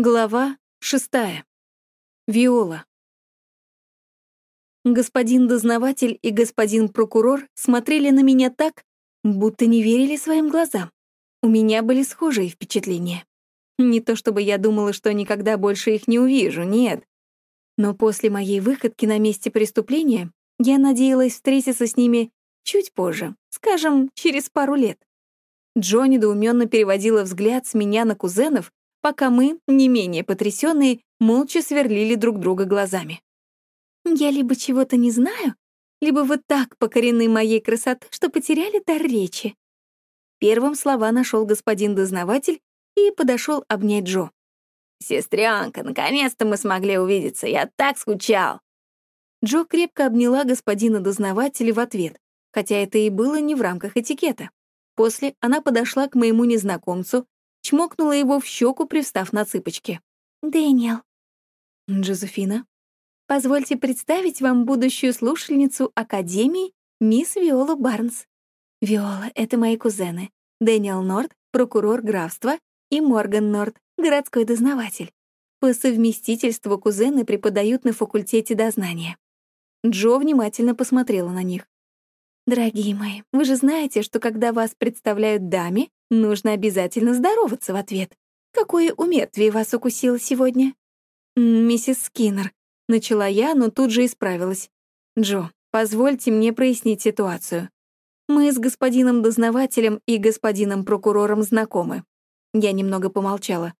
Глава шестая. Виола. Господин дознаватель и господин прокурор смотрели на меня так, будто не верили своим глазам. У меня были схожие впечатления. Не то чтобы я думала, что никогда больше их не увижу, нет. Но после моей выходки на месте преступления я надеялась встретиться с ними чуть позже, скажем, через пару лет. Джо недоуменно переводила взгляд с меня на кузенов, пока мы, не менее потрясенные, молча сверлили друг друга глазами. «Я либо чего-то не знаю, либо вы так покорены моей красотой, что потеряли дар речи». Первым слова нашел господин дознаватель и подошел обнять Джо. «Сестренка, наконец-то мы смогли увидеться, я так скучал!» Джо крепко обняла господина дознавателя в ответ, хотя это и было не в рамках этикета. После она подошла к моему незнакомцу, чмокнула его в щеку, привстав на цыпочки. «Дэниел». «Джозефина, позвольте представить вам будущую слушательницу Академии, мисс Виола Барнс. Виола — это мои кузены. Дэниел Норд, прокурор графства, и Морган Норд, городской дознаватель. По совместительству кузены преподают на факультете дознания. Джо внимательно посмотрела на них. «Дорогие мои, вы же знаете, что когда вас представляют даме, нужно обязательно здороваться в ответ. Какое умертвие вас укусило сегодня?» «Миссис Скиннер», — начала я, но тут же исправилась. «Джо, позвольте мне прояснить ситуацию. Мы с господином дознавателем и господином прокурором знакомы». Я немного помолчала.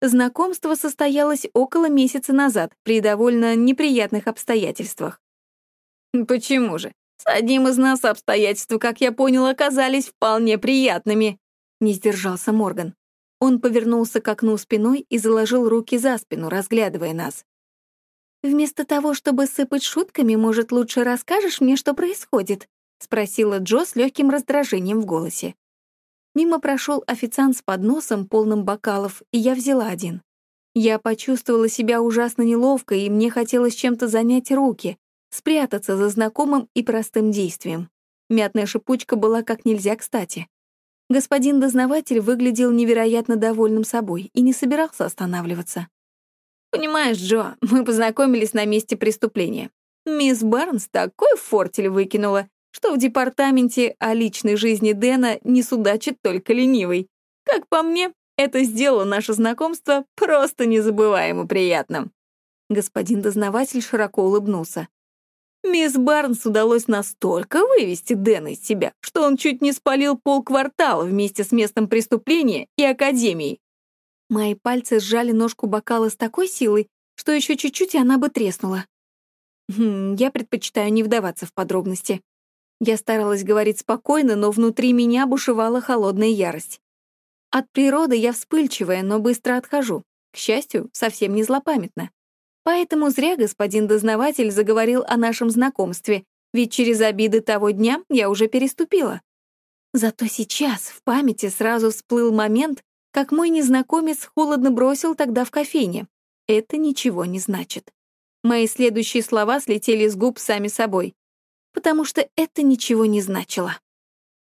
Знакомство состоялось около месяца назад при довольно неприятных обстоятельствах. «Почему же? С одним из нас обстоятельства, как я понял, оказались вполне приятными», — не сдержался Морган. Он повернулся к окну спиной и заложил руки за спину, разглядывая нас. «Вместо того, чтобы сыпать шутками, может, лучше расскажешь мне, что происходит?» — спросила Джо с легким раздражением в голосе. Мимо прошел официант с подносом, полным бокалов, и я взяла один. Я почувствовала себя ужасно неловко, и мне хотелось чем-то занять руки, спрятаться за знакомым и простым действием. Мятная шипучка была как нельзя кстати. Господин дознаватель выглядел невероятно довольным собой и не собирался останавливаться. «Понимаешь, Джо, мы познакомились на месте преступления. Мисс Барнс такой фортель выкинула, что в департаменте о личной жизни Дэна не судачит только ленивый. Как по мне, это сделало наше знакомство просто незабываемо приятным». Господин дознаватель широко улыбнулся. Мисс Барнс удалось настолько вывести Дэна из себя, что он чуть не спалил полквартала вместе с местом преступления и академией. Мои пальцы сжали ножку бокала с такой силой, что еще чуть-чуть, и она бы треснула. Хм, я предпочитаю не вдаваться в подробности. Я старалась говорить спокойно, но внутри меня бушевала холодная ярость. От природы я вспыльчивая, но быстро отхожу. К счастью, совсем не злопамятна. Поэтому зря господин дознаватель заговорил о нашем знакомстве, ведь через обиды того дня я уже переступила. Зато сейчас в памяти сразу всплыл момент, как мой незнакомец холодно бросил тогда в кофейне. Это ничего не значит. Мои следующие слова слетели с губ сами собой, потому что это ничего не значило.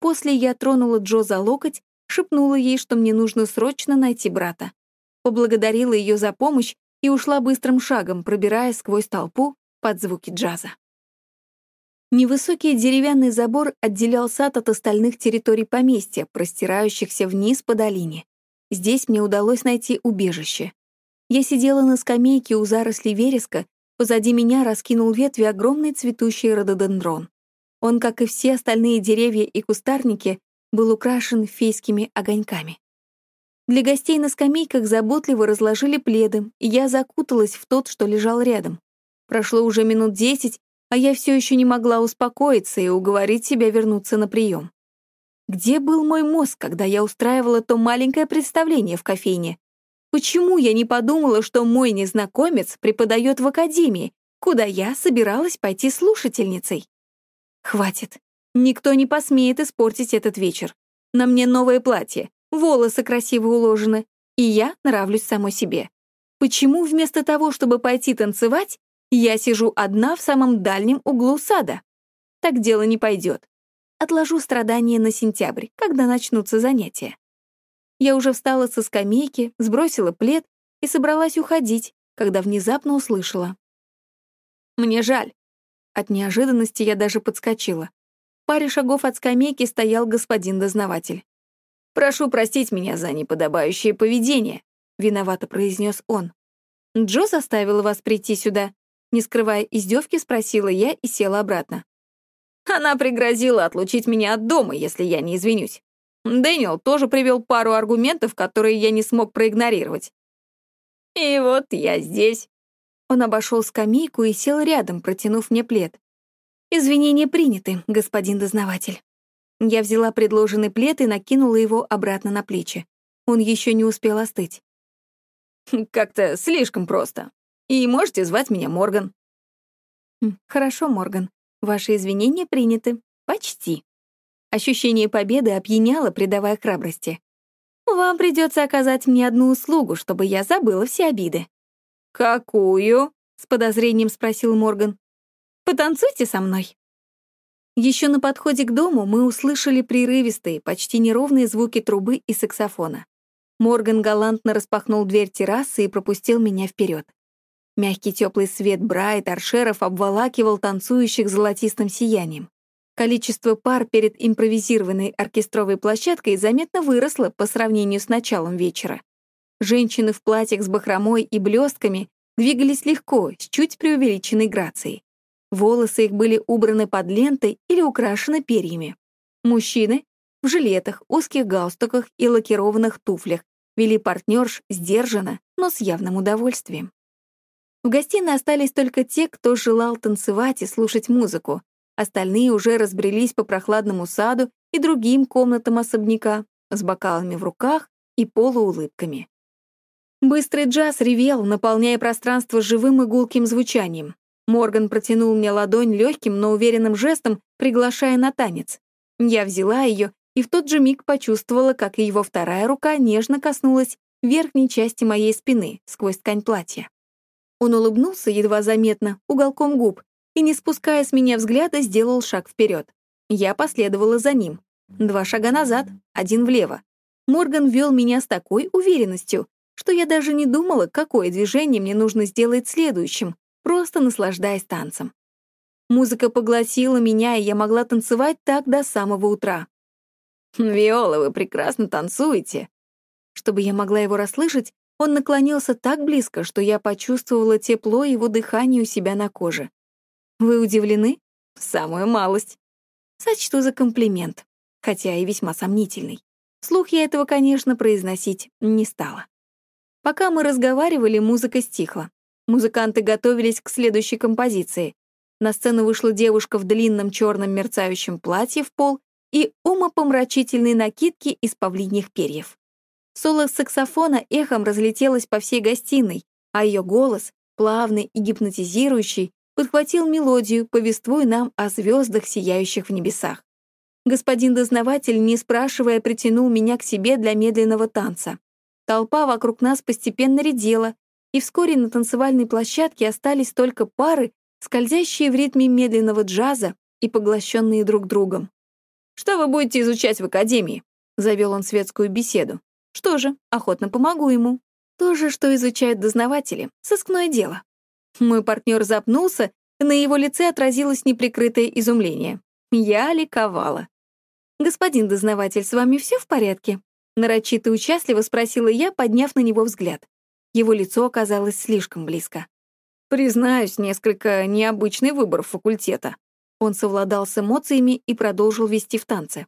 После я тронула Джо за локоть, шепнула ей, что мне нужно срочно найти брата. Поблагодарила ее за помощь и ушла быстрым шагом, пробираясь сквозь толпу под звуки джаза. Невысокий деревянный забор отделял сад от остальных территорий поместья, простирающихся вниз по долине. Здесь мне удалось найти убежище. Я сидела на скамейке у зарослей вереска, позади меня раскинул ветви огромный цветущий рододендрон. Он, как и все остальные деревья и кустарники, был украшен фейскими огоньками. Для гостей на скамейках заботливо разложили пледы, и я закуталась в тот, что лежал рядом. Прошло уже минут десять, а я все еще не могла успокоиться и уговорить себя вернуться на прием. Где был мой мозг, когда я устраивала то маленькое представление в кофейне? Почему я не подумала, что мой незнакомец преподает в академии, куда я собиралась пойти слушательницей? Хватит. Никто не посмеет испортить этот вечер. На мне новое платье, волосы красиво уложены, и я нравлюсь самой себе. Почему вместо того, чтобы пойти танцевать, я сижу одна в самом дальнем углу сада? Так дело не пойдет. Отложу страдания на сентябрь, когда начнутся занятия. Я уже встала со скамейки, сбросила плед и собралась уходить, когда внезапно услышала. «Мне жаль». От неожиданности я даже подскочила. В паре шагов от скамейки стоял господин дознаватель. «Прошу простить меня за неподобающее поведение», — виновато произнес он. «Джо заставила вас прийти сюда?» Не скрывая издевки, спросила я и села обратно. Она пригрозила отлучить меня от дома, если я не извинюсь. Дэниел тоже привел пару аргументов, которые я не смог проигнорировать. И вот я здесь. Он обошел скамейку и сел рядом, протянув мне плед. «Извинения приняты, господин дознаватель». Я взяла предложенный плед и накинула его обратно на плечи. Он еще не успел остыть. «Как-то слишком просто. И можете звать меня Морган». «Хм, «Хорошо, Морган. Ваши извинения приняты. Почти». Ощущение победы опьяняло, придавая храбрости. «Вам придется оказать мне одну услугу, чтобы я забыла все обиды». «Какую?» — с подозрением спросил Морган. «Потанцуйте со мной». Еще на подходе к дому мы услышали прерывистые, почти неровные звуки трубы и саксофона. Морган галантно распахнул дверь террасы и пропустил меня вперед. Мягкий теплый свет бра и обволакивал танцующих золотистым сиянием. Количество пар перед импровизированной оркестровой площадкой заметно выросло по сравнению с началом вечера. Женщины в платьях с бахромой и блестками двигались легко, с чуть преувеличенной грацией. Волосы их были убраны под лентой или украшены перьями. Мужчины в жилетах, узких галстуках и лакированных туфлях вели партнерш сдержанно, но с явным удовольствием. В гостиной остались только те, кто желал танцевать и слушать музыку, Остальные уже разбрелись по прохладному саду и другим комнатам особняка с бокалами в руках и полуулыбками. Быстрый джаз ревел, наполняя пространство живым и гулким звучанием. Морган протянул мне ладонь легким, но уверенным жестом, приглашая на танец. Я взяла ее и в тот же миг почувствовала, как и его вторая рука нежно коснулась верхней части моей спины сквозь ткань платья. Он улыбнулся едва заметно, уголком губ, и, не спуская с меня взгляда, сделал шаг вперед. Я последовала за ним. Два шага назад, один влево. Морган вел меня с такой уверенностью, что я даже не думала, какое движение мне нужно сделать следующим, просто наслаждаясь танцем. Музыка поглотила меня, и я могла танцевать так до самого утра. «Виола, вы прекрасно танцуете!» Чтобы я могла его расслышать, он наклонился так близко, что я почувствовала тепло его дыхания у себя на коже. Вы удивлены? Самую малость. Сочту за комплимент, хотя и весьма сомнительный. Слух я этого, конечно, произносить не стала. Пока мы разговаривали, музыка стихла. Музыканты готовились к следующей композиции. На сцену вышла девушка в длинном черном мерцающем платье в пол и умопомрачительной накидке из павлиньих перьев. Соло саксофона эхом разлетелось по всей гостиной, а ее голос, плавный и гипнотизирующий, подхватил мелодию, повествуя нам о звездах, сияющих в небесах. Господин дознаватель, не спрашивая, притянул меня к себе для медленного танца. Толпа вокруг нас постепенно редела, и вскоре на танцевальной площадке остались только пары, скользящие в ритме медленного джаза и поглощенные друг другом. «Что вы будете изучать в академии?» — завел он светскую беседу. «Что же, охотно помогу ему. То же, что изучают дознаватели, сыскное дело. Мой партнер запнулся, на его лице отразилось неприкрытое изумление. Я ликовала. «Господин дознаватель, с вами все в порядке?» Нарочито участливо спросила я, подняв на него взгляд. Его лицо оказалось слишком близко. «Признаюсь, несколько необычный выбор факультета». Он совладал с эмоциями и продолжил вести в танце.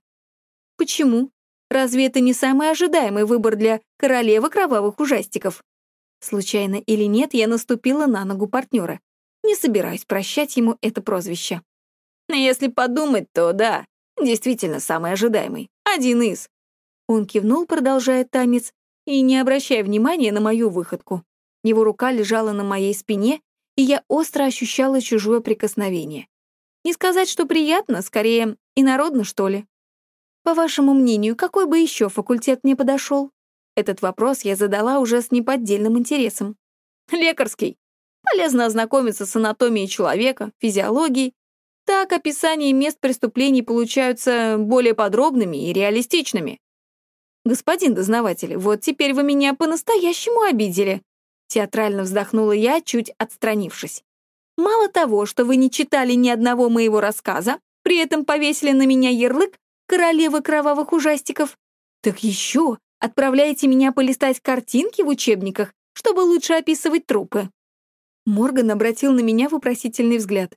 «Почему? Разве это не самый ожидаемый выбор для королевы кровавых ужастиков?» Случайно или нет, я наступила на ногу партнера. Не собираюсь прощать ему это прозвище. Если подумать, то да, действительно самый ожидаемый. Один из. Он кивнул, продолжая танец, и не обращая внимания на мою выходку. Его рука лежала на моей спине, и я остро ощущала чужое прикосновение. Не сказать, что приятно, скорее, инородно, что ли. По вашему мнению, какой бы еще факультет мне подошел? Этот вопрос я задала уже с неподдельным интересом. Лекарский. Полезно ознакомиться с анатомией человека, физиологией. Так описания мест преступлений получаются более подробными и реалистичными. Господин дознаватель, вот теперь вы меня по-настоящему обидели. Театрально вздохнула я, чуть отстранившись. Мало того, что вы не читали ни одного моего рассказа, при этом повесили на меня ярлык королевы кровавых ужастиков, так еще отправляете меня полистать картинки в учебниках, чтобы лучше описывать трупы. Морган обратил на меня вопросительный взгляд.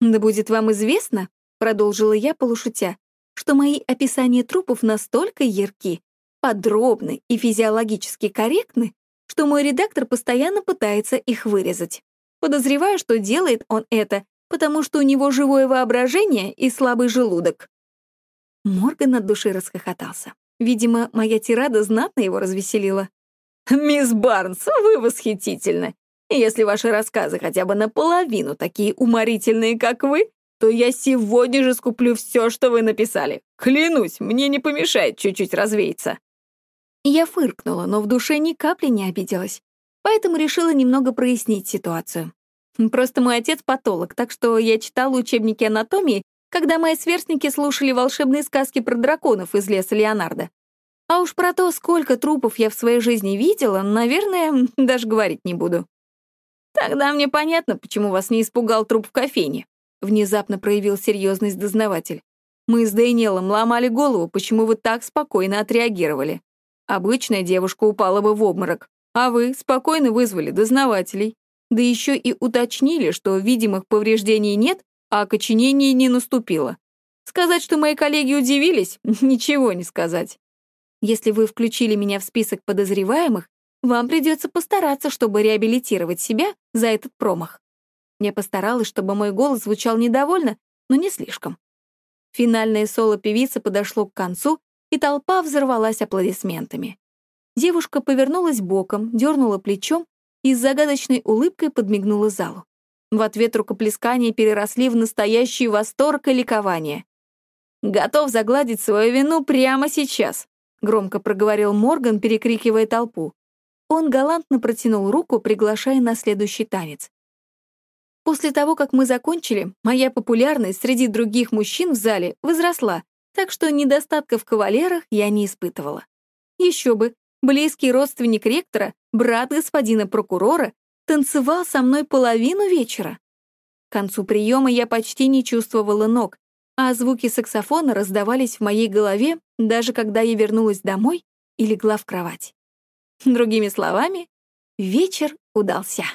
«Да будет вам известно», — продолжила я полушутя, «что мои описания трупов настолько ярки, подробны и физиологически корректны, что мой редактор постоянно пытается их вырезать. Подозреваю, что делает он это, потому что у него живое воображение и слабый желудок». Морган от души расхохотался. Видимо, моя тирада знатно его развеселила. «Мисс Барнс, вы восхитительны. Если ваши рассказы хотя бы наполовину такие уморительные, как вы, то я сегодня же скуплю все, что вы написали. Клянусь, мне не помешает чуть-чуть развеяться». Я фыркнула, но в душе ни капли не обиделась, поэтому решила немного прояснить ситуацию. Просто мой отец патолог, так что я читала учебники анатомии, когда мои сверстники слушали волшебные сказки про драконов из леса Леонардо. А уж про то, сколько трупов я в своей жизни видела, наверное, даже говорить не буду. «Тогда мне понятно, почему вас не испугал труп в кофейне», внезапно проявил серьезность дознаватель. «Мы с Дэниелом ломали голову, почему вы так спокойно отреагировали. Обычная девушка упала бы в обморок, а вы спокойно вызвали дознавателей. Да еще и уточнили, что видимых повреждений нет, а окоченение не наступило. Сказать, что мои коллеги удивились, ничего не сказать. Если вы включили меня в список подозреваемых, вам придется постараться, чтобы реабилитировать себя за этот промах. Я постаралась, чтобы мой голос звучал недовольно, но не слишком. Финальное соло певицы подошло к концу, и толпа взорвалась аплодисментами. Девушка повернулась боком, дернула плечом и с загадочной улыбкой подмигнула залу. В ответ рукоплескания переросли в настоящий восторг и ликование. «Готов загладить свою вину прямо сейчас», — громко проговорил Морган, перекрикивая толпу. Он галантно протянул руку, приглашая на следующий танец. После того, как мы закончили, моя популярность среди других мужчин в зале возросла, так что недостатков в кавалерах я не испытывала. Еще бы, близкий родственник ректора, брат господина прокурора, танцевал со мной половину вечера. К концу приема я почти не чувствовала ног, а звуки саксофона раздавались в моей голове, даже когда я вернулась домой и легла в кровать. Другими словами, вечер удался.